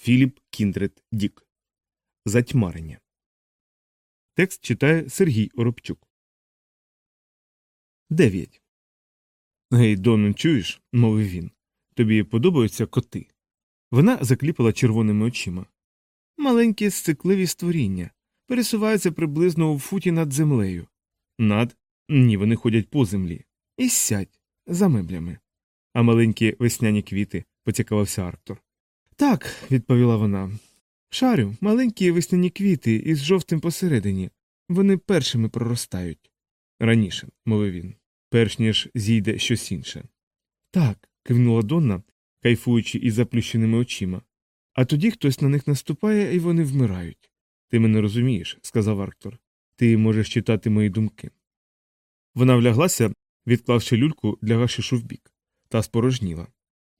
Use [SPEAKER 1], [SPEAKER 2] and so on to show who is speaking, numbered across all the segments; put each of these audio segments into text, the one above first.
[SPEAKER 1] Філіп Кіндрет Дік. Затьмарення. Текст читає Сергій Оробчук. 9. Гей, Донно, чуєш? мовив він. Тобі подобаються коти. Вона закліпала червоними очима. Маленькі сцикливі створіння. Пересуваються приблизно у футі над землею. Над? Ні, вони ходять по землі. І сядь за меблями. А маленькі весняні квіти, поцікавився Арктор. Так, відповіла вона. Шарю, маленькі весняні квіти із жовтим посередині. Вони першими проростають. Раніше, мовив він, перш ніж зійде щось інше. Так, кивнула Донна, кайфуючи із заплющеними очима. А тоді хтось на них наступає і вони вмирають. Ти мене розумієш, сказав Арктор. Ти можеш читати мої думки. Вона вляглася, відклавши люльку для гашишу вбік, та спорожніла.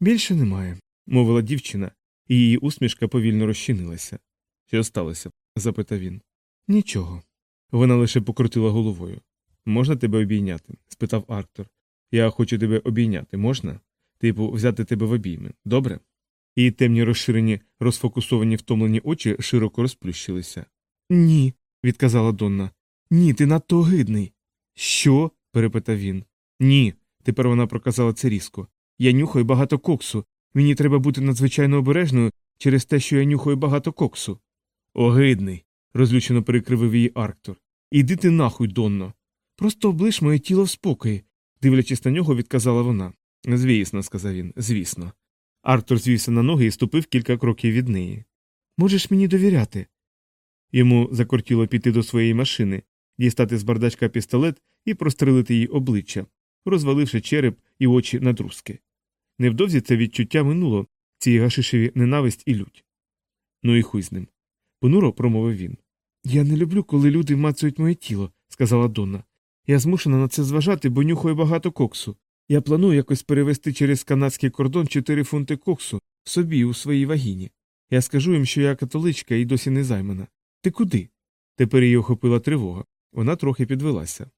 [SPEAKER 1] Більше немає, мовила дівчина, і її усмішка повільно розчинилася. Що сталося? запитав він. Нічого. Вона лише покрутила головою. Можна тебе обійняти? спитав Арктор. Я хочу тебе обійняти, можна? Типу, взяти тебе в обійми, добре? Її темні розширені, розфокусовані втомлені очі широко розплющилися. Ні, відказала Донна. Ні, ти надто огидний. Що? перепитав він. Ні. Тепер вона проказала це різко. Я нюхаю багато коксу. Мені треба бути надзвичайно обережною через те, що я нюхаю багато коксу. Огидний. розлючено перекривив її Арктор. Іди ти нахуй, Донно. Просто облиш моє тіло в спокої, дивлячись на нього, відказала вона. Звісно, сказав він, звісно. Арктор звівся на ноги і ступив кілька кроків від неї. Можеш мені довіряти. Йому закортіло піти до своєї машини, дістати з бардачка пістолет і прострелити їй обличчя, розваливши череп і очі на друзки. Невдовзі це відчуття минуло, ці гашишеві ненависть і лють. Ну і хуй з ним. Понуро промовив він. Я не люблю, коли люди мацують моє тіло, сказала Донна. Я змушена на це зважати, бо нюхаю багато коксу. Я планую якось перевести через канадський кордон 4 фунти коксу собі у своїй вагіні. Я скажу їм, що я католичка і досі не займана. Ти куди? Тепер її охопила тривога. Вона трохи підвелася.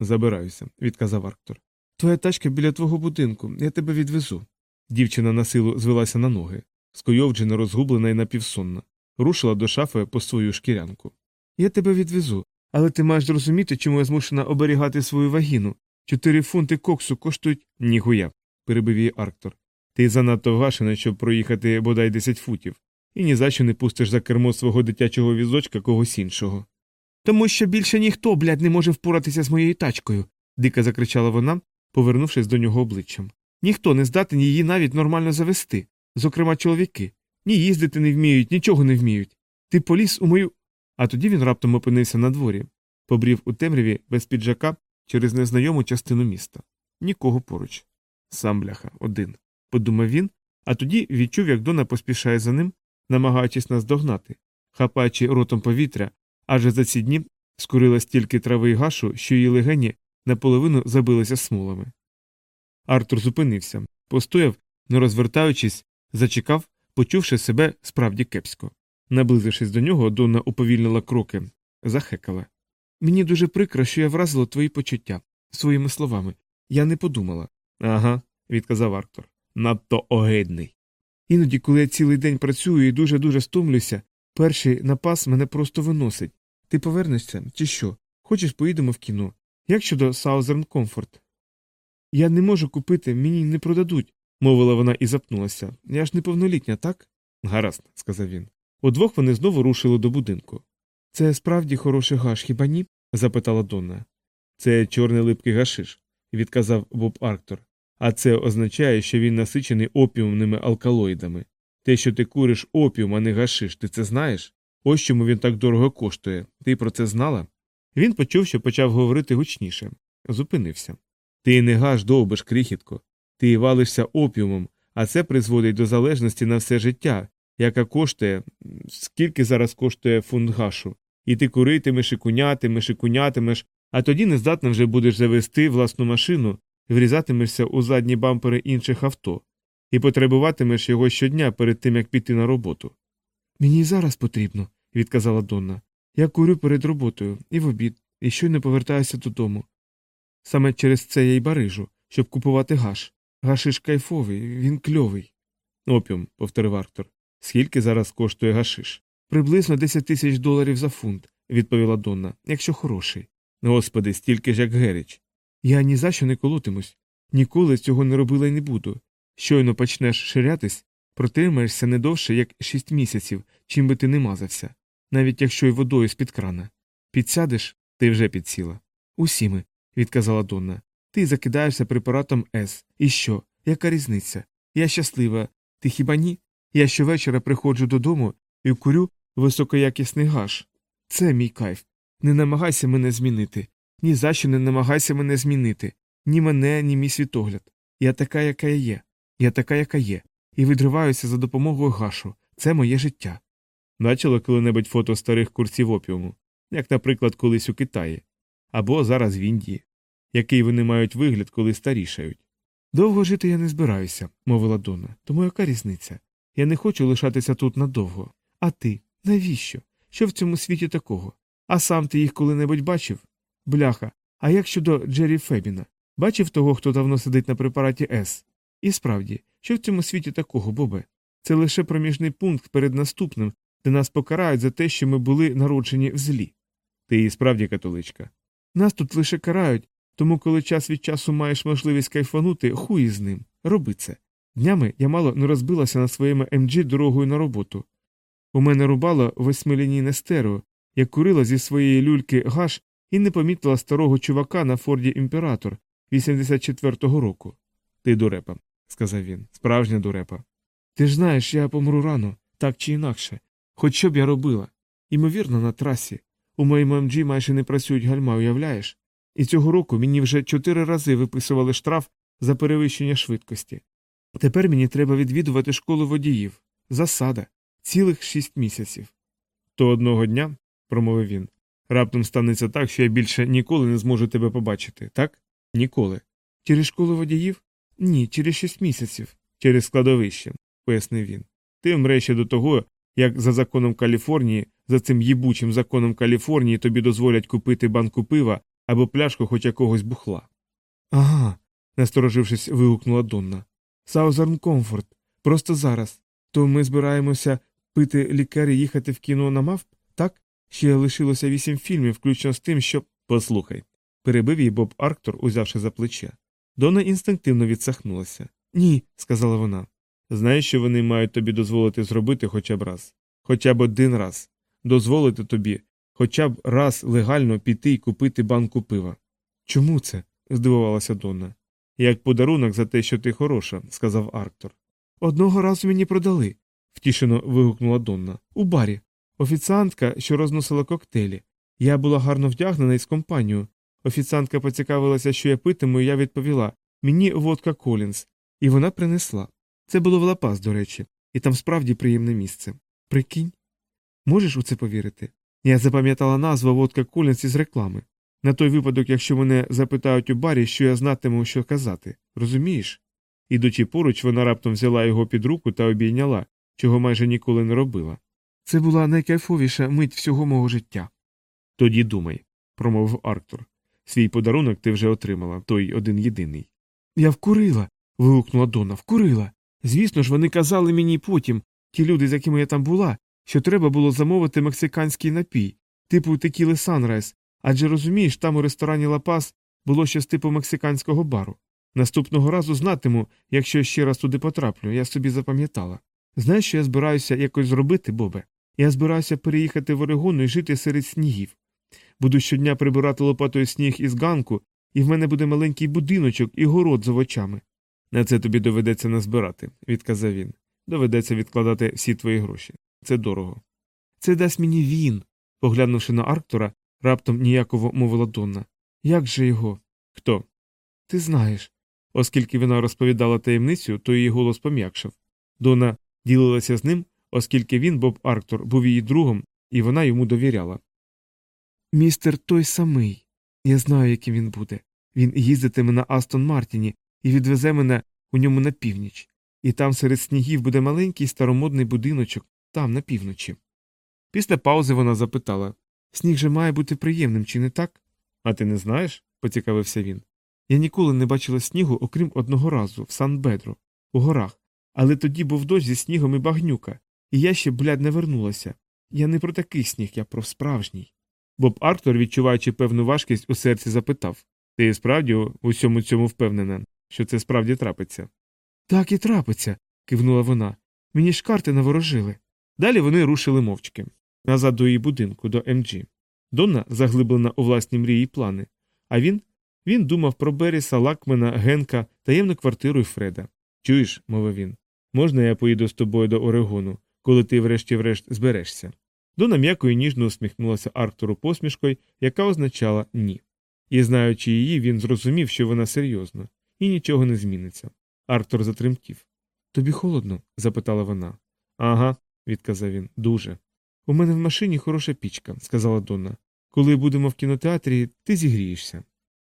[SPEAKER 1] Забираюся, відказав Арктор. Твоя тачка біля твого будинку, я тебе відвезу. Дівчина на силу звелася на ноги, скойовджена, розгублена і напівсонна, рушила до шафи по свою шкірянку. Я тебе відвезу, але ти маєш зрозуміти, чому я змушена оберігати свою вагіну. Чотири фунти коксу коштують нігуя, перебив її Арктор. Ти занадто вгашена, щоб проїхати бодай десять футів, і ні за що не пустиш за кермо свого дитячого візочка когось іншого. Тому що більше ніхто, блядь, не може впоратися з моєю тачкою, дико закричала вона, повернувшись до нього обличчям. Ніхто не здатен її навіть нормально завести, зокрема чоловіки. Ні їздити не вміють, нічого не вміють. Ти поліз у мою. А тоді він раптом опинився на дворі, побрів у темряві без піджака через незнайому частину міста. Нікого поруч. Сам бляха, один. Подумав він, а тоді відчув, як Дона поспішає за ним, намагаючись наздогнати, хапаючи ротом повітря, адже за ці дні скурила стільки трави й гашу, що її легені наполовину забилися смолами. Артур зупинився, постояв, не розвертаючись, зачекав, почувши себе справді кепсько. Наблизившись до нього, Донна уповільнила кроки, захекала. Мені дуже прикро, що я вразила твої почуття своїми словами. Я не подумала. Ага, відказав Арктор. Надто огидний. Іноді, коли я цілий день працюю і дуже дуже стомлюся, перший напас мене просто виносить. Ти повернешся, чи що? Хочеш, поїдемо в кіно? Як щодо Southern Comfort? Я не можу купити, мені не продадуть, мовила вона і запнулася. Я ж неповнолітня, так? Гаразд, сказав він. Удвох вони знову рушили до будинку. Це справді хороший гаш, хіба ні? запитала Донна. Це чорний липкий гашиш, відказав Боб Арктор. А це означає, що він насичений опіумними алкалоїдами. Те, що ти куриш опіум, а не гашиш, ти це знаєш? Ось чому він так дорого коштує. Ти про це знала? Він почув, що почав говорити гучніше. Зупинився. Ти не гаш довбиш, крихітко. Ти валишся опіумом, а це призводить до залежності на все життя, яка коштує, скільки зараз коштує фунт гашу. І ти куритимеш, і кунятимеш, і кунятимеш, а тоді нездатна вже будеш завести власну машину, врізатимешся у задні бампери інших авто, і потребуватимеш його щодня перед тим, як піти на роботу. Мені й зараз потрібно, відказала Донна. Я курю перед роботою і в обід, і щойно повертаюся додому. Саме через це я й барижу, щоб купувати гаш. Гашиш кайфовий, він кльовий. Опіум, повторив Арктор. Скільки зараз коштує гашиш? Приблизно 10 тисяч доларів за фунт, відповіла Донна, якщо хороший. Господи, стільки ж як герич. Я ні за що не колотимусь. Ніколи цього не робила і не буду. Щойно почнеш ширятись, протримаєшся не довше, як шість місяців, чим би ти не мазався, навіть якщо й водою з-під крана. Підсядеш, ти вже підсіла. Усі ми, відказала Донна. Ти закидаєшся препаратом С. І що? Яка різниця? Я щаслива. Ти хіба ні? Я щовечора приходжу додому і курю високоякісний гаш. Це мій кайф. Не намагайся мене змінити. Ні за що не намагайся мене змінити. Ні мене, ні мій світогляд. Я така, яка я є. Я така, яка є. І відриваюся за допомогою гашу. Це моє життя. Бачила коли-небудь фото старих курців опіуму, як, наприклад, колись у Китаї, або зараз в Індії, який вони мають вигляд, коли старішають. Довго жити я не збираюся, мовила Дона, тому яка різниця? Я не хочу лишатися тут надовго. А ти? Навіщо? Що в цьому світі такого? А сам ти їх коли-небудь бачив? Бляха, а як щодо Джері Фебіна? Бачив того, хто давно сидить на препараті С? І справді, що в цьому світі такого, Бобе? Це лише проміжний пункт перед наступним, де нас покарають за те, що ми були народжені в злі. Ти і справді католичка. Нас тут лише карають, тому коли час від часу маєш можливість кайфанути, хуй з ним. Роби це. Днями я мало не розбилася на своєму MG дорогою на роботу. У мене рубало восьмилінійне стерео, я курила зі своєї люльки гаш і не помітила старого чувака на Форді Імператор 84-го року. Ти дурепа, сказав він, справжня дурепа. Ти ж знаєш, я помру рано, так чи інакше. Хоч що б я робила. Імовірно, на трасі. У моєму МД майже не працюють гальма, уявляєш? І цього року мені вже чотири рази виписували штраф за перевищення швидкості. Тепер мені треба відвідувати школу водіїв. Засада. Цілих шість місяців. То одного дня, промовив він, раптом станеться так, що я більше ніколи не зможу тебе побачити, так? Ніколи. Через школу водіїв? Ні, через шість місяців. Через складовище, пояснив він. Ти вмреш ще до того, як за законом Каліфорнії, за цим їбучим законом Каліфорнії тобі дозволять купити банку пива або пляшку хоч якогось бухла. Ага, насторожившись, вигукнула Донна. Саузерн Комфорт. Просто зараз. То ми збираємося пити лікар і їхати в кіно на мавп, так? Ще лишилося вісім фільмів, включно з тим, що. Послухай. перебив її Боб Арктор, узявши за плече. Дона інстинктивно відсахнулася. Ні, сказала вона. Знаєш, що вони мають тобі дозволити зробити хоча б раз, хоча б один раз, дозволити тобі хоча б раз легально піти і купити банку пива. Чому це? здивувалася Донна. Як подарунок за те, що ти хороша, сказав Арктор. Одного разу мені продали, втішено вигукнула Донна. У барі. Офіціантка, що розносила коктейлі. Я була гарно вдягнена із компанією. Офіціантка поцікавилася, що я питиму, і я відповіла мені водка Колінс, і вона принесла. Це було в Лапас, до речі, і там справді приємне місце. Прикинь. Можеш у це повірити? Я запам'ятала назву водка Колінс із реклами. На той випадок, якщо мене запитають у барі, що я знатиму, що казати, розумієш? Ідучи поруч, вона раптом взяла його під руку та обійняла, чого майже ніколи не робила. Це була найкайфовіша мить всього мого життя. Тоді думай, промовив Арктур. Свій подарунок ти вже отримала, той один єдиний. Я вкурила. вигукнула Дона, вкурила. Звісно ж, вони казали мені потім, ті люди, з якими я там була, що треба було замовити мексиканський напій, типу текіли Санрайз, адже розумієш, там у ресторані Лапас було щось типу мексиканського бару. Наступного разу знатиму, якщо ще раз туди потраплю, я собі запам'ятала. Знаєш, що я збираюся якось зробити, Бобе? Я збираюся переїхати в Орегон і жити серед снігів. Буду щодня прибирати лопатою сніг із ганку, і в мене буде маленький будиночок і город з овочами. На це тобі доведеться назбирати, відказав він. Доведеться відкладати всі твої гроші. Це дорого. Це дасть мені він. поглянувши на Арктора, раптом ніяково мовила Донна. Як же його? Хто? Ти знаєш. Оскільки вона розповідала таємницю, то її голос пом'якшав. Дона ділилася з ним, оскільки він, Боб Арктор, був її другом, і вона йому довіряла. Містер той самий. Я знаю, яким він буде. Він їздитиме на Астон Мартіні і відвезе мене у ньому на північ. І там серед снігів буде маленький старомодний будиночок, там, на півночі. Після паузи вона запитала Сніг же має бути приємним, чи не так? А ти не знаєш? поцікавився він. Я ніколи не бачила снігу, окрім одного разу, в Сан Бедро, у горах, але тоді був дощ зі снігом і багнюка, і я ще, блядь, не вернулася. Я не про такий сніг, я про справжній. Боб Арктор, відчуваючи певну важкість, у серці запитав Ти справді у усьому цьому впевнена, що це справді трапиться? Так і трапиться, кивнула вона. Мені ж карти наворожили. Далі вони рушили мовчки назад до її будинку, до МГ. Донна заглиблена у власні мрії плани, а він він думав про Беріса, Лакмена, Генка, таємну квартиру й Фреда. Чуєш, мовив він, можна я поїду з тобою до Орегону, коли ти врешті-врешт зберешся? Дона м'яко і ніжно усміхнулася Арктору посмішкою, яка означала ні. І, знаючи її, він зрозумів, що вона серйозна, і нічого не зміниться. Арктор затремтів. Тобі холодно? запитала вона. Ага, відказав він, дуже. У мене в машині хороша пічка, сказала Донна. Коли будемо в кінотеатрі, ти зігрієшся.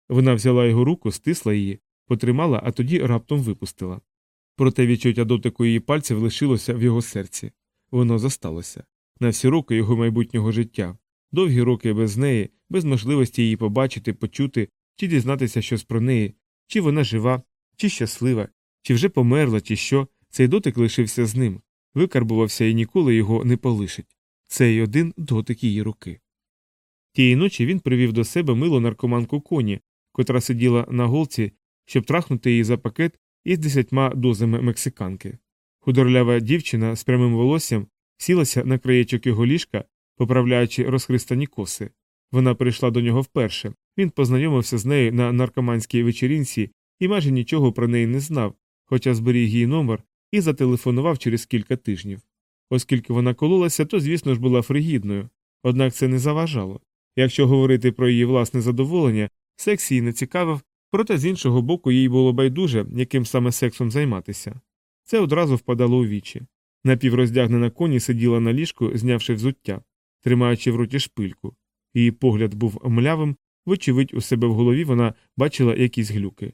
[SPEAKER 1] Вона взяла його руку, стисла її, потримала, а тоді раптом випустила. Проте відчуття дотику її пальців лишилося в його серці. Воно засталося. На всі роки його майбутнього життя, довгі роки без неї, без можливості її побачити, почути чи дізнатися щось про неї, чи вона жива, чи щаслива, чи вже померла, чи що, цей дотик лишився з ним, викарбувався і ніколи його не полишить. Цей один дотик її руки. Тієї ночі він привів до себе милу наркоманку коні, котра сиділа на голці, щоб трахнути її за пакет із десятьма дозами мексиканки. Худорлява дівчина з прямим волоссям сілася на краєчок його ліжка, поправляючи розхристані коси. Вона прийшла до нього вперше. Він познайомився з нею на наркоманській вечерінці і майже нічого про неї не знав, хоча зберіг її номер і зателефонував через кілька тижнів. Оскільки вона кололася, то, звісно ж, була фригідною, однак це не заважало. Якщо говорити про її власне задоволення, секс її не цікавив, проте з іншого боку їй було байдуже, яким саме сексом займатися. Це одразу впадало у вічі. Напівроздягнена коні сиділа на ліжку, знявши взуття, тримаючи в роті шпильку. Її погляд був млявим, вочевидь, у себе в голові вона бачила якісь глюки.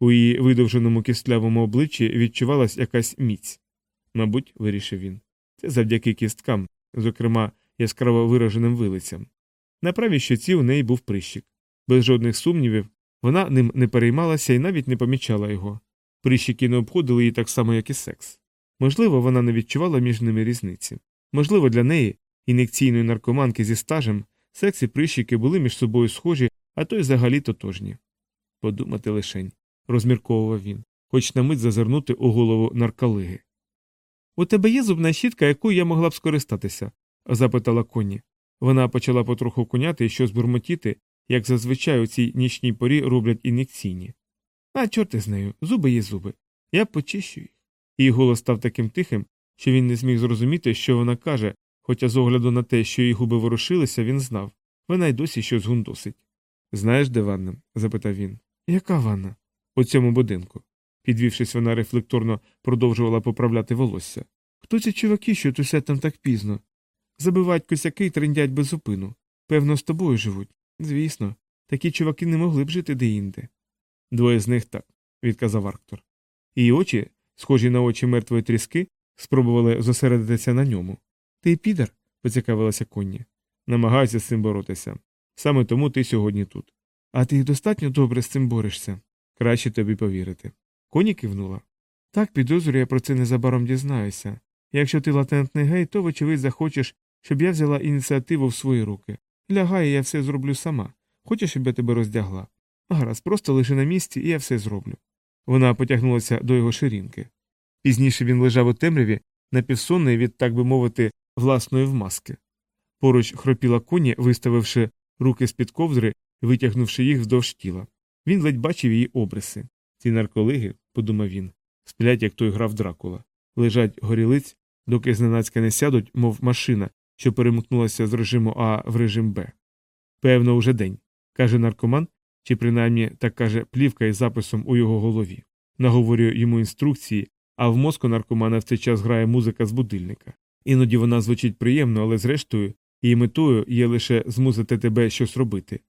[SPEAKER 1] У її видовженому кістлявому обличчі відчувалась якась міць. Мабуть, вирішив він. Це завдяки кісткам, зокрема яскраво вираженим вилицям. На правій щоці у неї був прищик. Без жодних сумнівів, вона ним не переймалася і навіть не помічала його. Прищики не обходили її так само, як і секс. Можливо, вона не відчувала між ними різниці. Можливо, для неї, ін'єкційної наркоманки зі стажем, секс і прищики були між собою схожі, а то й взагалі тотожні. Подумати лишень, розмірковував він, хоч на мить зазирнути у голову нарколиги. У тебе є зубна щітка, якою я могла б скористатися? запитала коні. Вона почала потроху коняти і щось бурмотіти, як зазвичай у цій нічній порі роблять ін'єкційні. А чорти з нею, зуби є зуби. Я почищу їх. Її голос став таким тихим, що він не зміг зрозуміти, що вона каже, хоча з огляду на те, що її губи ворушилися, він знав вона й досі щось гундосить. Знаєш, де ванна? запитав він. Яка ванна? У цьому будинку. Підвівшись, вона рефлекторно продовжувала поправляти волосся. Хто ці чуваки, що тусять там так пізно? Забивають косяки й трендять без зупину. Певно, з тобою живуть. Звісно, такі чуваки не могли б жити деінде. Двоє з них так, відказав Арктор. Її очі, схожі на очі мертвої тріски, спробували зосередитися на ньому. Ти підар? поцікавилася Конні. Намагаюся з цим боротися. Саме тому ти сьогодні тут. А ти достатньо добре з цим борешся. Краще тобі повірити. Коні кивнула. Так, підозрюю, я про це незабаром дізнаюся. Якщо ти латентний гей, то, вочевидь, захочеш, щоб я взяла ініціативу в свої руки. Лягай, я все зроблю сама. Хочеш, щоб я тебе роздягла? Гаразд, просто лише на місці, і я все зроблю. Вона потягнулася до його ширинки. Пізніше він лежав у темряві, напівсонний від, так би мовити, власної вмазки. Поруч хропіла коні, виставивши руки з під ковдри витягнувши їх вздовж тіла. Він ледь бачив її обриси. Ці нарколиги, подумав він, сплять, як той грав Дракула, лежать горілиць, доки зненацька не сядуть, мов машина, що перемкнулася з режиму А в режим Б. Певно, уже день, каже наркоман, чи принаймні так каже плівка із записом у його голові. Наговорює йому інструкції, а в мозку наркомана в цей час грає музика з будильника. Іноді вона звучить приємно, але зрештою її метою є лише змусити тебе щось робити.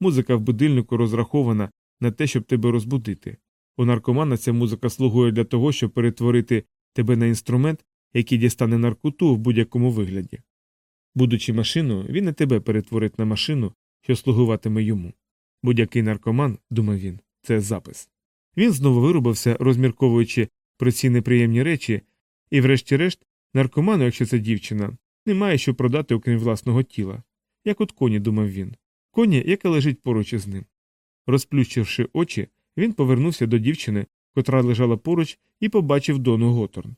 [SPEAKER 1] Музика в будильнику розрахована на те, щоб тебе розбудити. У наркомана ця музика слугує для того, щоб перетворити тебе на інструмент, який дістане наркоту в будь-якому вигляді. Будучи машиною, він і тебе перетворить на машину, що слугуватиме йому. Будь-який наркоман, думав він, це запис. Він знову вирубався, розмірковуючи про ці неприємні речі, і, врешті-решт, Наркоману, якщо це дівчина, немає що продати, окрім власного тіла. Як от коні, думав він. Коні, яка лежить поруч із ним. Розплющивши очі, він повернувся до дівчини, котра лежала поруч, і побачив Дону Готорн.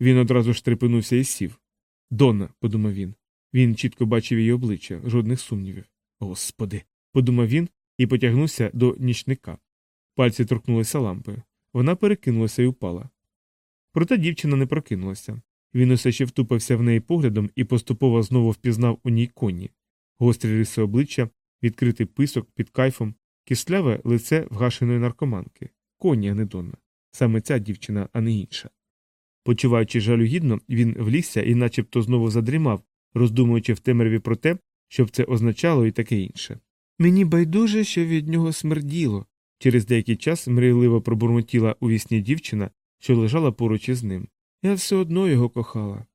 [SPEAKER 1] Він одразу ж трепенувся і сів. Донна, подумав він. Він чітко бачив її обличчя, жодних сумнівів. Господи, подумав він і потягнувся до нічника. Пальці торкнулися лампи. Вона перекинулася і упала. Проте дівчина не прокинулася. Він усе ще втупився в неї поглядом і поступово знову впізнав у ній коні, гострі риси обличчя, відкритий писок під кайфом, кисляве лице вгашеної наркоманки. Коні, а не Донна. Саме ця дівчина, а не інша. Почуваючи жалюгідно, він влігся і начебто знову задрімав, роздумуючи в темряві про те, що б це означало і таке інше. Мені байдуже, що від нього смерділо. Через деякий час мрійливо пробурмотіла у вісні дівчина, що лежала поруч із ним. Я все одно його кохала.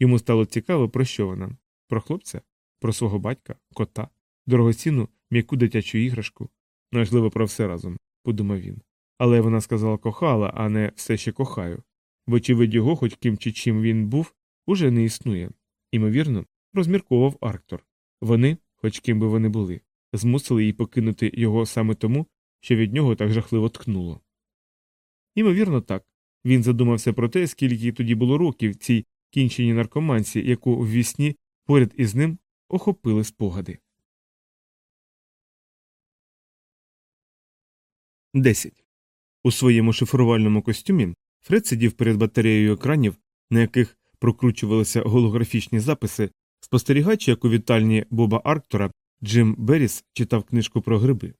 [SPEAKER 1] Йому стало цікаво, про що вона про хлопця, про свого батька, кота, дорогоцінну, м'яку дитячу іграшку. Можливо, про все разом, подумав він. Але вона сказала кохала, а не все ще кохаю. Вочевидь, його, хоч ким чи чим він був, уже не існує. Імовірно, розмірковував Арктор. Вони, хоч ким би вони були, змусили її покинути його саме тому, що від нього так жахливо ткнуло. Імовірно, так. Він задумався про те, скільки тоді було років цій кінченій наркоманці, яку в вісні поряд із ним охопили спогади. 10. У своєму шифрувальному костюмі Фред сидів перед батареєю екранів, на яких прокручувалися голографічні записи, спостерігаючи, як у вітальні Боба Арктора Джим Берріс читав книжку про гриби.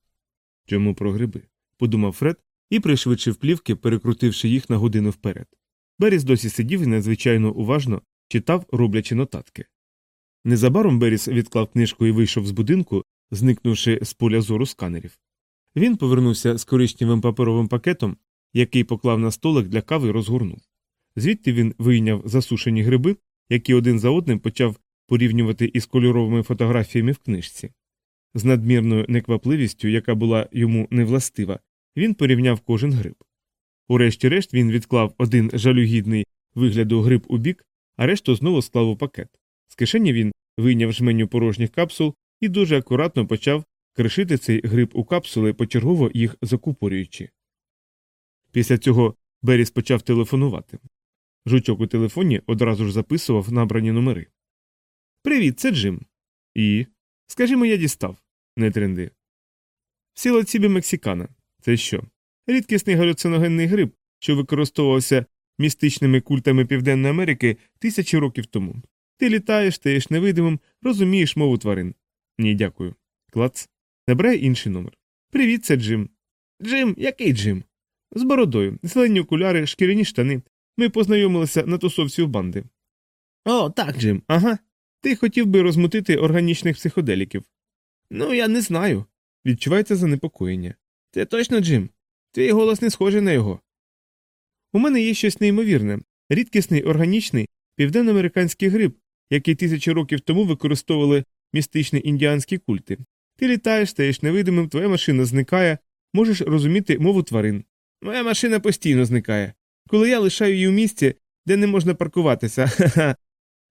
[SPEAKER 1] Чому про гриби? подумав Фред і пришвидшив плівки, перекрутивши їх на годину вперед. Беріс досі сидів і надзвичайно уважно читав, роблячи нотатки. Незабаром Беріс відклав книжку і вийшов з будинку, зникнувши з поля зору сканерів. Він повернувся з коричневим паперовим пакетом, який поклав на столик для кави і розгорнув. Звідти він вийняв засушені гриби, які один за одним почав порівнювати із кольоровими фотографіями в книжці. З надмірною неквапливістю, яка була йому невластива, він порівняв кожен гриб. Урешті-решт він відклав один жалюгідний вигляду гриб у бік, а решту знову склав у пакет. З кишені він вийняв жменю порожніх капсул і дуже акуратно почав кришити цей гриб у капсули, почергово їх закупорюючи. Після цього Беріс почав телефонувати. Жучок у телефоні одразу ж записував набрані номери. Привіт, це Джим. І. Скажімо, я дістав. Не тренди. Сілоцібі мексикана. Це що? Рідкісний галюциногенний гриб, що використовувався містичними культами Південної Америки тисячі років тому. Ти літаєш, стаєш невидимим, розумієш мову тварин. Ні, дякую. Клац. Набирай інший номер. Привіт, це Джим. Джим, який Джим? З бородою, зелені окуляри, шкіряні штани. Ми познайомилися на тусовці у банди. О, так, Джим, ага. Ти хотів би розмутити органічних психоделіків. Ну, я не знаю. Відчувається занепокоєння. Це точно Джим. Твій голос не схожий на його. У мене є щось неймовірне рідкісний органічний південноамериканський гриб, який тисячі років тому використовували містичні індіанські культи. Ти літаєш, стаєш невидимим, твоя машина зникає, можеш розуміти мову тварин. Моя машина постійно зникає. Коли я лишаю її у місці, де не можна паркуватися, ха-ха.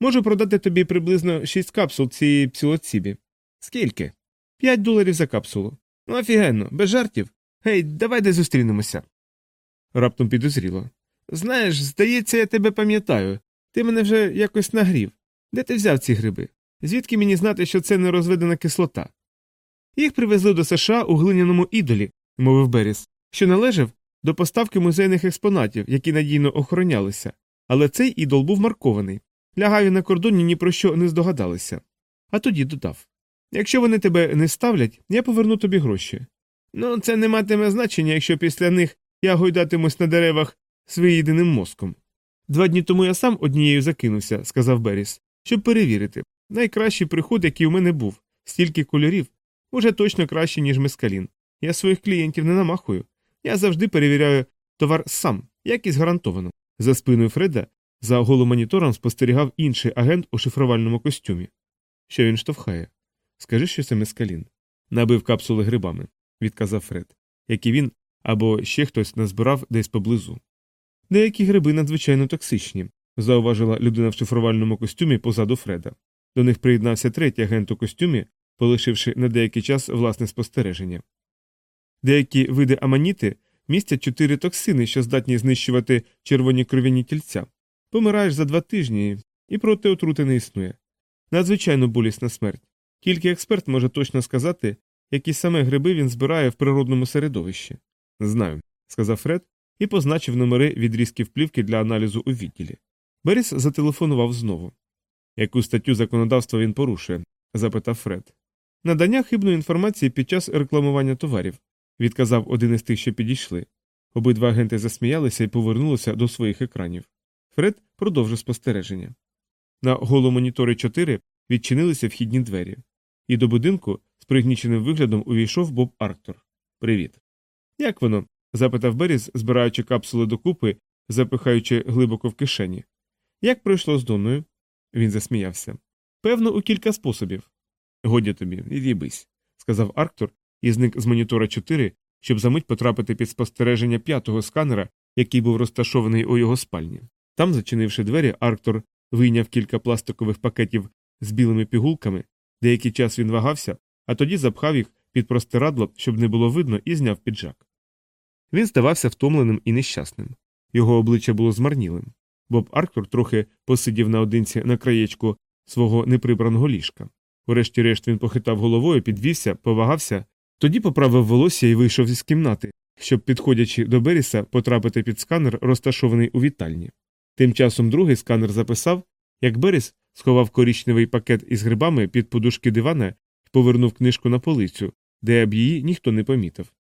[SPEAKER 1] Можу продати тобі приблизно шість капсул цієї псилоцібі. Скільки? П'ять доларів за капсулу. Ну, офігенно, без жартів. Гей, давай де зустрінемося. Раптом підозріло. Знаєш, здається, я тебе пам'ятаю. Ти мене вже якось нагрів. Де ти взяв ці гриби? Звідки мені знати, що це не розведена кислота? Їх привезли до США у глиняному ідолі, мовив Беріс, що належав до поставки музейних експонатів, які надійно охоронялися. Але цей ідол був маркований. Лягаю на кордоні ні про що не здогадалися. А тоді додав Якщо вони тебе не ставлять, я поверну тобі гроші. Ну, це не матиме значення, якщо після них я гойдатимусь на деревах своєєдиним мозком. Два дні тому я сам однією закинувся, сказав Беріс, щоб перевірити. Найкращий приход, який у мене був, стільки кольорів, уже точно краще, ніж мескалін. Я своїх клієнтів не намахую. Я завжди перевіряю товар сам, якість гарантовано. За спиною Фреда за голомонітором спостерігав інший агент у шифрувальному костюмі. Що він штовхає? Скажи, що це мескалін. Набив капсули грибами, відказав Фред, які він або ще хтось назбирав десь поблизу. Деякі гриби надзвичайно токсичні, зауважила людина в шифрувальному костюмі позаду Фреда. До них приєднався третій агент у костюмі, полишивши на деякий час власне спостереження. Деякі види аманіти містять чотири токсини, що здатні знищувати червоні кров'яні тільця. Помираєш за два тижні, і проти отрути не існує. Надзвичайно болісна смерть. Тільки експерт може точно сказати, які саме гриби він збирає в природному середовищі. Знаю, сказав Фред і позначив номери відрізків плівки для аналізу у відділі. Беріс зателефонував знову. Яку статтю законодавства він порушує? запитав Фред. Надання хибної інформації під час рекламування товарів, відказав один із тих, що підійшли. Обидва агенти засміялися і повернулися до своїх екранів. Фред продовжив спостереження. На голомонітори 4 відчинилися вхідні двері, і до будинку з пригніченим виглядом увійшов Боб Арктор. Привіт. Як воно? запитав Беріс, збираючи капсули докупи, запихаючи глибоко в кишені. Як пройшло з Донною? Він засміявся. Певно, у кілька способів. Годі тобі, від'їбись, сказав Арктор і зник з монітора 4, щоб за мить потрапити під спостереження п'ятого сканера, який був розташований у його спальні. Там, зачинивши двері, Арктор вийняв кілька пластикових пакетів з білими пігулками, деякий час він вагався, а тоді запхав їх під простирадло, щоб не було видно, і зняв піджак. Він здавався втомленим і нещасним. Його обличчя було змарнілим. Боб Арктур трохи посидів наодинці на краєчку свого неприбраного ліжка. Урешті-решт він похитав головою, підвівся, повагався, тоді поправив волосся і вийшов із кімнати, щоб, підходячи до Беріса, потрапити під сканер, розташований у вітальні. Тим часом другий сканер записав, як Беріс сховав корічневий пакет із грибами під подушки дивана і повернув книжку на полицю, де б її ніхто не помітив.